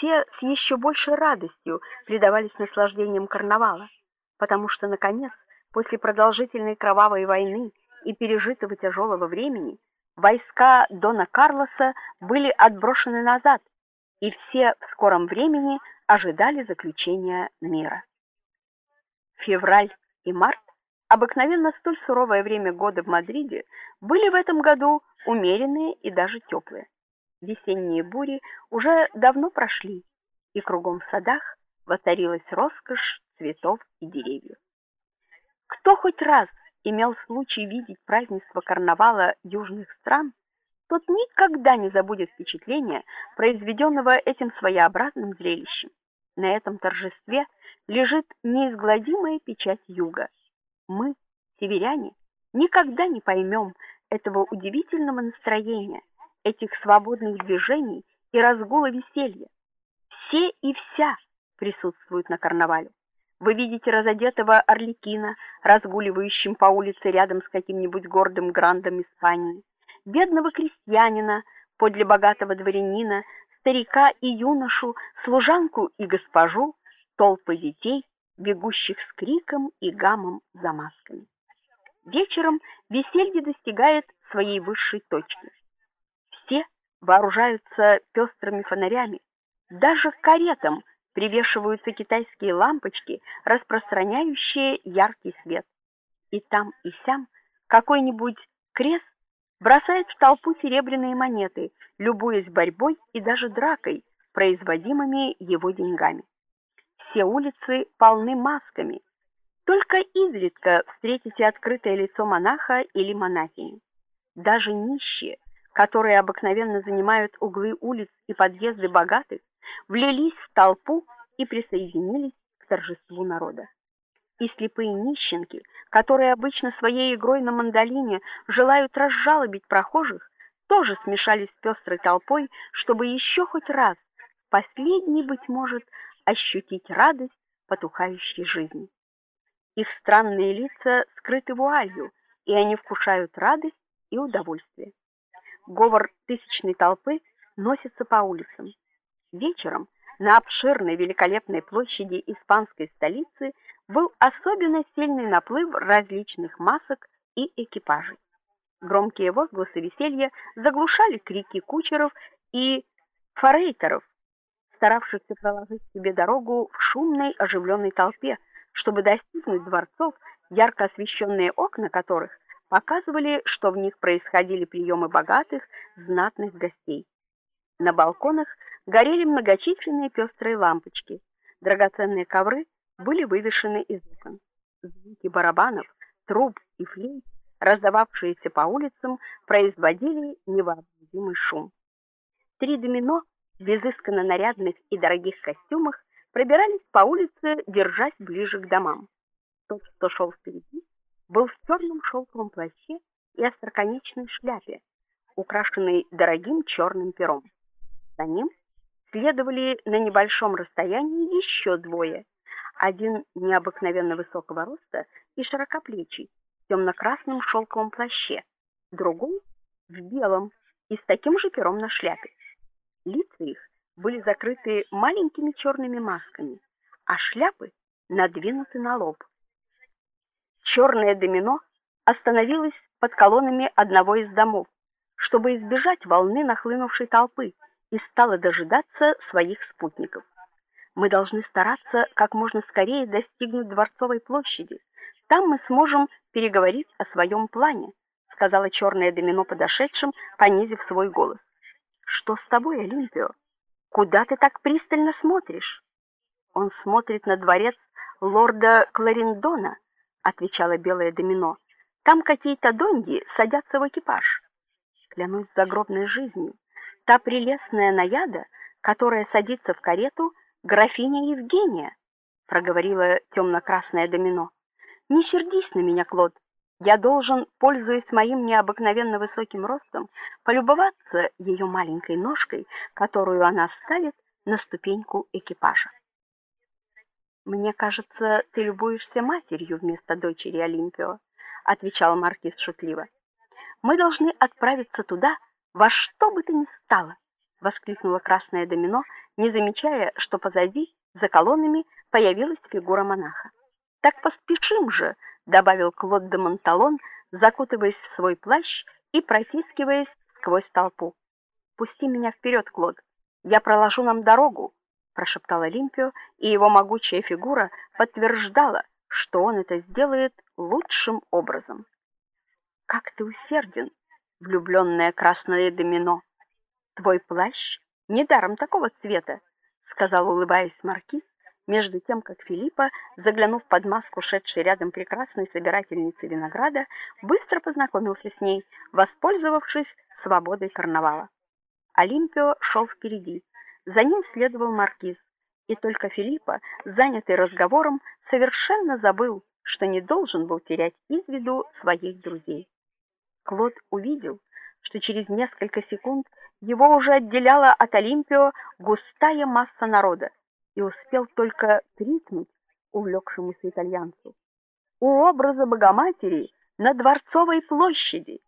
все с еще большей радостью предавались наслаждениям карнавала, потому что наконец, после продолжительной кровавой войны и пережитого тяжелого времени, войска дона Карлоса были отброшены назад, и все в скором времени ожидали заключения мира. Февраль и март, обыкновенно столь суровое время года в Мадриде, были в этом году умеренные и даже теплые. Весенние бури уже давно прошли, и кругом в садах воцарилась роскошь цветов и деревьев. Кто хоть раз имел случай видеть празднество карнавала южных стран, тот никогда не забудет впечатления, произведенного этим своеобразным зрелищем. На этом торжестве лежит неизгладимая печать юга. Мы, северяне, никогда не поймем этого удивительного настроения, этих свободных движений и разгула веселья. Все и вся присутствуют на карнавале. Вы видите разодетого орликина, разгуливающим по улице рядом с каким-нибудь гордым грандом Испании, бедного крестьянина подле богатого дворянина, старика и юношу, служанку и госпожу, толпы детей, бегущих с криком и гамом за масками. Вечером веселье достигает своей высшей точки. Все вооружаются пестрыми фонарями, даже к каретам привешиваются китайские лампочки, распространяющие яркий свет. И там и сям какой-нибудь крест бросает в толпу серебряные монеты, любуясь борьбой и даже дракой, производимыми его деньгами. Все улицы полны масками. Только изредка встретите открытое лицо монаха или монахини. Даже нищие которые обыкновенно занимают углы улиц и подъезды богатых, влились в толпу и присоединились к торжеству народа. И слепые нищенки, которые обычно своей игрой на мандолине желают разжалобить прохожих, тоже смешались с пестрой толпой, чтобы еще хоть раз, последний быть может, ощутить радость потухающей жизни. Их странные лица скрыты вуалью, и они вкушают радость и удовольствие говор тысячной толпы носится по улицам. Вечером на обширной великолепной площади испанской столицы был особенно сильный наплыв различных масок и экипажей. Громкие возгласы веселья заглушали крики кучеров и форейтеров, старавшихся проложить себе дорогу в шумной оживленной толпе, чтобы достигнуть дворцов, ярко освещенные окна которых показывали, что в них происходили приемы богатых, знатных гостей. На балконах горели многочисленные пестрые лампочки. Драгоценные ковры были вывешены из окон. Звуки барабанов, труб и флейт, раздававшиеся по улицам, производили невообразимый шум. Три домино в изысканно нарядных и дорогих костюмах пробирались по улице, держась ближе к домам. Тот, кто шел впереди, был в черном шелковом плаще и остроконечной шляпе, украшенной дорогим черным пером. За ним следовали на небольшом расстоянии еще двое. Один необыкновенно высокого роста и широкоплечий, в темно-красном шелковом плаще, другой в белом и с таким же пером на шляпе. Лица их были закрыты маленькими черными масками, а шляпы надвинуты на лоб черное домино остановилось под колоннами одного из домов, чтобы избежать волны нахлынувшей толпы, и стало дожидаться своих спутников. Мы должны стараться как можно скорее достигнуть дворцовой площади. Там мы сможем переговорить о своем плане, сказала черное домино подошедшим, понизив свой голос. Что с тобой, Олимпио? Куда ты так пристально смотришь? Он смотрит на дворец лорда Клариндона отвечала белое домино. Там какие-то доньги садятся в экипаж. Клянусь загробной жизнью, та прелестная наяда, которая садится в карету, графиня Евгения, проговорила темно красное домино. Не сердись на меня, Клод. Я должен, пользуясь моим необыкновенно высоким ростом, полюбоваться ее маленькой ножкой, которую она ставит на ступеньку экипажа. Мне кажется, ты любуешься матерью вместо дочери Олимпио, отвечал маркиз шутливо. Мы должны отправиться туда во что бы то ни стало. воскликнула красное домино, не замечая, что позади, за колоннами, появилась фигура монаха. Так поспешим же, добавил Клод де Монталон, закутываясь в свой плащ и протискиваясь сквозь толпу. Пусти меня вперед, Клод. Я проложу нам дорогу, прошептал Олимпио, и его могучая фигура подтверждала, что он это сделает лучшим образом. Как ты усерден, влюбленная красное домино. Твой плащ недаром такого цвета, сказал, улыбаясь маркиз, между тем как Филиппа, заглянув под маску шедшей рядом прекрасной собирательницы винограда, быстро познакомился с ней, воспользовавшись свободой карнавала. Олимпио шел впереди, за ним следовал маркиз, и только Филиппа, занятый разговором, совершенно забыл, что не должен был терять из виду своих друзей. Клод увидел, что через несколько секунд его уже отделяла от Олимпио густая масса народа, и успел только крикнуть увлекшемуся итальянцу: "У образа Богоматери на Дворцовой площади!"